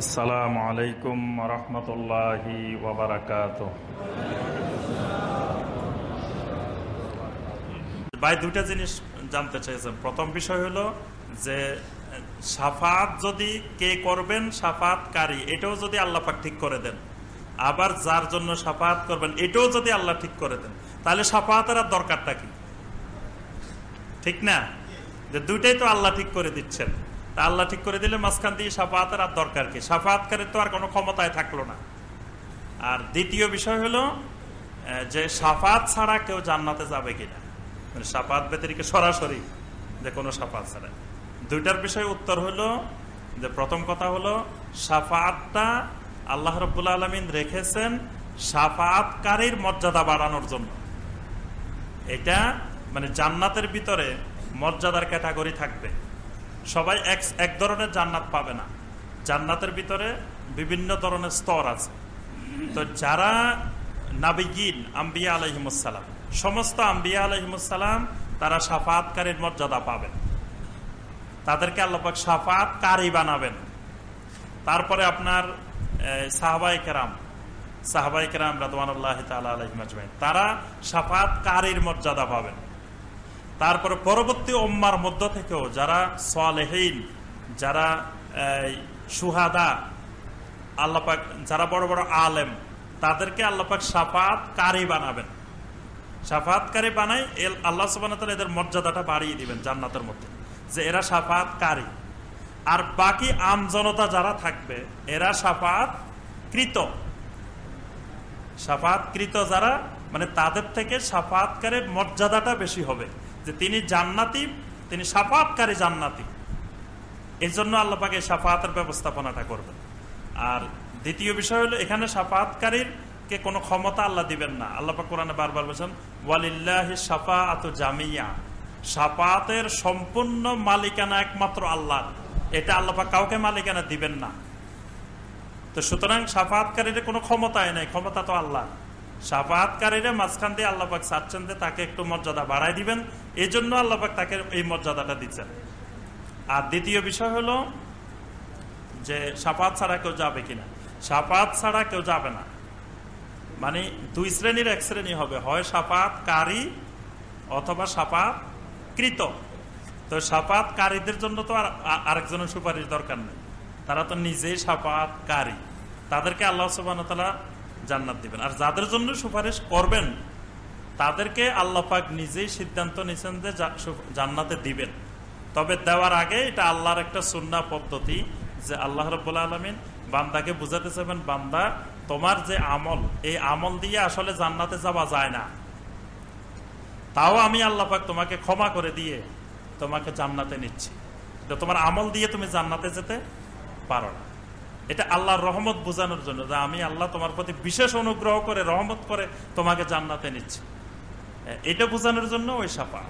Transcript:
আসসালামু আলাইকুম রহমতুল্লাহি ভাই দুটা জিনিস জানতে চাইছেন। প্রথম বিষয় হলো যে, সাফাত যদি কে করবেন, সাফাতকারী, এটাও যদি আল্লাহ পাক ঠিক করে দেন। আবার যার জন্য সাফাত করবেন, এটাও যদি আল্লাহ ঠিক করে দেন। তাহলে সাফাতের আর দরকারটা কি? ঠিক না? যে দুইটাই তো আল্লাহ ঠিক করে দিচ্ছেন। তা আল্লাহ ঠিক করে দিলে মাঝখান দিয়ে সাফাতের আর দরকার কি? সাফাতকারীর তো আর কোনো ক্ষমতায় থাকল না। আর দ্বিতীয় বিষয় হলো যে সাফাত ছাড়া কেউ জান্নাতে যাবে কিনা? মানে সাফাত ব্যতিরিকে সরাসরি যে কোনো সাফাত ছাড়া। দুইটার বিষয়ে উত্তর হলো, যে প্রথম কথা হলো সাফাতটা আল্লাহ রব্বুল আলমিন রেখেছেন সাফাতকারীর মর্যাদা বাড়ানোর জন্য। এটা মানে জান্নাতের ভিতরে মর্যাদার ক্যাটাগরি থাকবে। সবাই এক এক ধরনের জান্নাত পাবে না। জান্নাতের ভিতরে বিভিন্ন ধরনের স্তর আছে। তো যারা নাবিগিন, আম্বিয়া আলহিমসালাম সমস্ত আম্বিয়া আলহিমসালাম তারা সাফাতকারীর মর্যাদা পাবেন। তাদেরকে আল্লাপাক সাফাতকারী বানাবেন। তারপরে আপনার সাহবাই কেরাম সাহবাই কেরাম রাদওয়ানুল্লাহ তালা আলহিমাজমাইন তারা সাফাতকারীর মর্যাদা পাবেন। তারপরে পরবর্তী ওম্মার মধ্য থেকেও যারা সালেহীন, যারা সুহাদা, আল্লাপাক, যারা বড় বড় আলেম, তাদেরকে আল্লাপাক সাফাত কারি বানাবেন। সাফাতকারী বানাই আল্লাহ সুবান এদের মর্যাদাটা বাড়িয়ে দিবেন জান্নাতের মধ্যে, যে এরা সাফাত কারি আর বাকি আম জনতা যারা থাকবে, এরা সাফাত কৃত সাফাতকৃত যারা মানে তাদের থেকে সাফাতকারের মর্যাদাটা বেশি হবে। যে তিনি জান্নাতি, তিনি সাফাতকারী জান্নাতি। এই জন্য আল্লাপাকে সাফাতের ব্যবস্থাপনাটা করবেন। আর দ্বিতীয় বিষয় হলো, এখানে সাফাতকারীর কে কোনো ক্ষমতা আল্লাহ দিবেন না। আল্লাপাক কোরআনে বারবার বলছেন, ওয়ালিল্লাহ সাফা আত জামিয়া। সাফাতের সম্পূর্ণ মালিকানা একমাত্র আল্লাহ এটা আল্লাপাক কাউকে মালিকানা দিবেন না। তো সুতরাং সাফাতকারীর কোনো ক্ষমতায় নেই, ক্ষমতা তো আল্লাহ সাফাতকারীরা মাঝখান দিয়ে আল্লাপাক চাচ্ছেন যে তাকে একটু মর্যাদা বাড়াই দিবেন। এই জন্য আল্লাপাক তাকে এই মর্যাদাটা দিচ্ছেন। আর দ্বিতীয় বিষয় হলো যে সাফাত ছাড়া কেউ যাবে কিনা। সাফাত ছাড়া কেউ যাবে না। মানে দুই শ্রেণির এক শ্রেণি হবে। হয় সাফাত কারি অথবা সাফাত কৃত তো সাফাত কারীদের জন্য তো আর আরেকজনের সুপারিশ দরকার নেই। তারা তো নিজেই সাফাত কারি তাদেরকে আল্লাহ সুবাহ জান্নাত দিবেন। আর যাদের জন্য সুপারিশ করবেন, তাদেরকে আল্লাহ পাক নিজেই সিদ্ধান্ত নিছেন যে জান্নাতে দিবেন। তবে দেওয়ার আগে এটা আল্লাহর একটা সুন্না পদ্ধতি যে আল্লাহ রব্বুল আলমিন বান্দাকে বুঝাতে চাইবেন, বান্দা, তোমার যে আমল, এই আমল দিয়ে আসলে জান্নাতে যাওয়া যায় না। তাও আমি আল্লাহ পাক তোমাকে ক্ষমা করে দিয়ে তোমাকে জান্নাতে নিচ্ছি। তোমার আমল দিয়ে তুমি জান্নাতে যেতে পারো না। এটা আল্লাহর রহমত বোঝানোর জন্য যে আমি আল্লাহ তোমার প্রতি বিশেষ অনুগ্রহ করে রহমত করে তোমাকে জান্নাতে নিচ্ছি। এটা বোঝানোর জন্য ওই সাফা